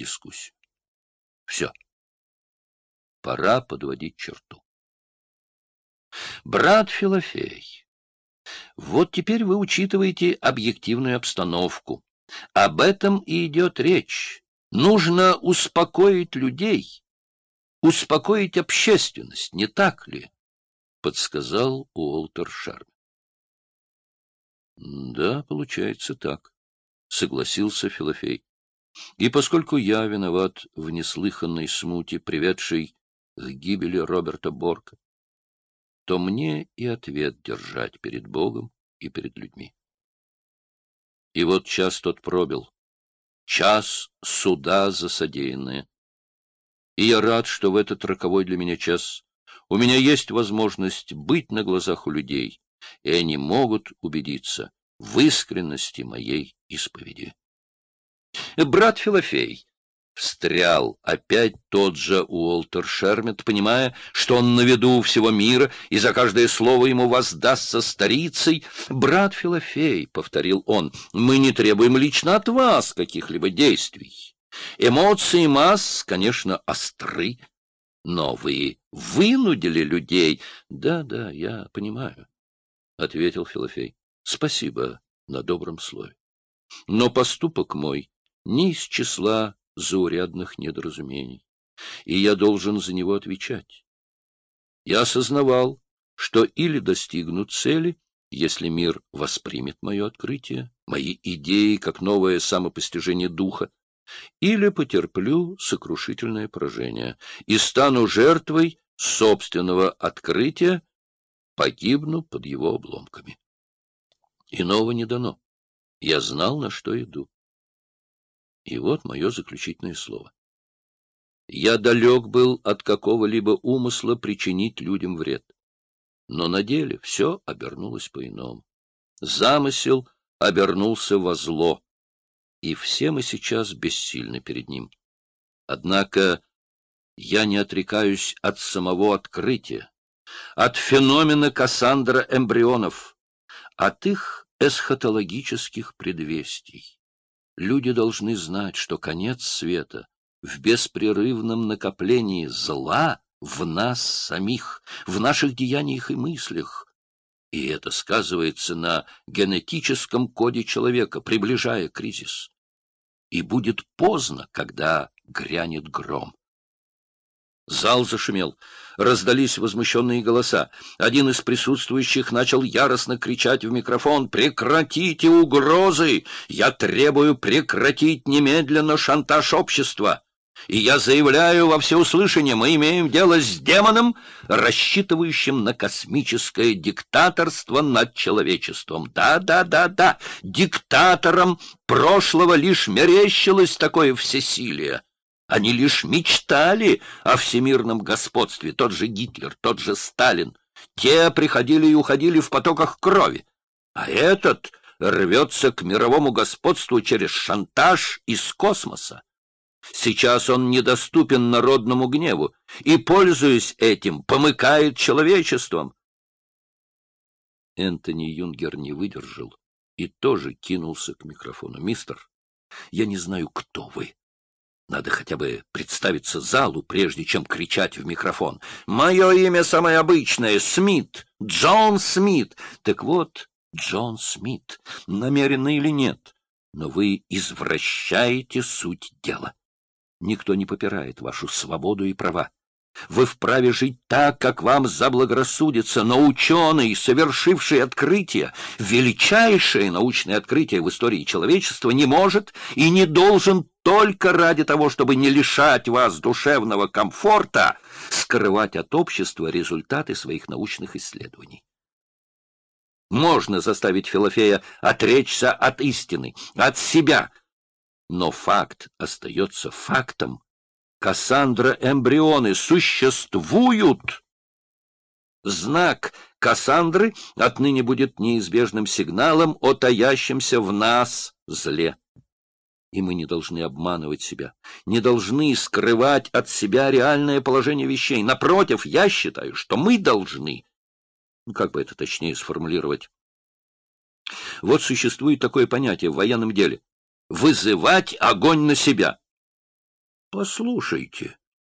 дискуссию. Все. Пора подводить черту. Брат Филофей, вот теперь вы учитываете объективную обстановку. Об этом и идет речь. Нужно успокоить людей, успокоить общественность, не так ли? — подсказал Уолтер Шарм. — Да, получается так, — согласился Филофей. И поскольку я виноват в неслыханной смуте, приведшей к гибели Роберта Борка, то мне и ответ держать перед Богом и перед людьми. И вот час тот пробил, час суда за содеянное. И я рад, что в этот роковой для меня час у меня есть возможность быть на глазах у людей, и они могут убедиться в искренности моей исповеди. Брат Филофей, встрял опять тот же Уолтер Шермет, понимая, что он на виду всего мира, и за каждое слово ему воздастся старицей. «Брат Филофей», — повторил он, — «мы не требуем лично от вас каких-либо действий. Эмоции масс, конечно, остры, но вы вынудили людей». «Да, да, я понимаю», — ответил Филофей. «Спасибо на добром слове. Но поступок мой не из числа заурядных недоразумений, и я должен за него отвечать. Я осознавал, что или достигну цели, если мир воспримет мое открытие, мои идеи как новое самопостижение духа, или потерплю сокрушительное поражение и стану жертвой собственного открытия, погибну под его обломками. Иного не дано. Я знал, на что иду. И вот мое заключительное слово. Я далек был от какого-либо умысла причинить людям вред. Но на деле все обернулось по-иному. Замысел обернулся во зло, и все мы сейчас бессильны перед ним. Однако я не отрекаюсь от самого открытия, от феномена Кассандра эмбрионов, от их эсхатологических предвестий. Люди должны знать, что конец света в беспрерывном накоплении зла в нас самих, в наших деяниях и мыслях. И это сказывается на генетическом коде человека, приближая кризис. И будет поздно, когда грянет гром. Зал зашумел. Раздались возмущенные голоса. Один из присутствующих начал яростно кричать в микрофон «Прекратите угрозы! Я требую прекратить немедленно шантаж общества!» И я заявляю во всеуслышание, мы имеем дело с демоном, рассчитывающим на космическое диктаторство над человечеством. Да, да, да, да, диктатором прошлого лишь мерещилось такое всесилие. Они лишь мечтали о всемирном господстве, тот же Гитлер, тот же Сталин. Те приходили и уходили в потоках крови. А этот рвется к мировому господству через шантаж из космоса. Сейчас он недоступен народному гневу и, пользуясь этим, помыкает человечеством. Энтони Юнгер не выдержал и тоже кинулся к микрофону. «Мистер, я не знаю, кто вы, надо хотя бы представиться залу, прежде чем кричать в микрофон. «Мое имя самое обычное — Смит, Джон Смит». Так вот, Джон Смит, намеренно или нет, но вы извращаете суть дела. Никто не попирает вашу свободу и права. Вы вправе жить так, как вам заблагорассудится, но ученый, совершивший открытие, величайшее научное открытие в истории человечества, не может и не должен только ради того, чтобы не лишать вас душевного комфорта, скрывать от общества результаты своих научных исследований. Можно заставить Филофея отречься от истины, от себя, но факт остается фактом, Кассандра-эмбрионы существуют. Знак Кассандры отныне будет неизбежным сигналом о таящемся в нас зле. И мы не должны обманывать себя, не должны скрывать от себя реальное положение вещей. Напротив, я считаю, что мы должны, ну, как бы это точнее сформулировать, вот существует такое понятие в военном деле — вызывать огонь на себя. Послушайте,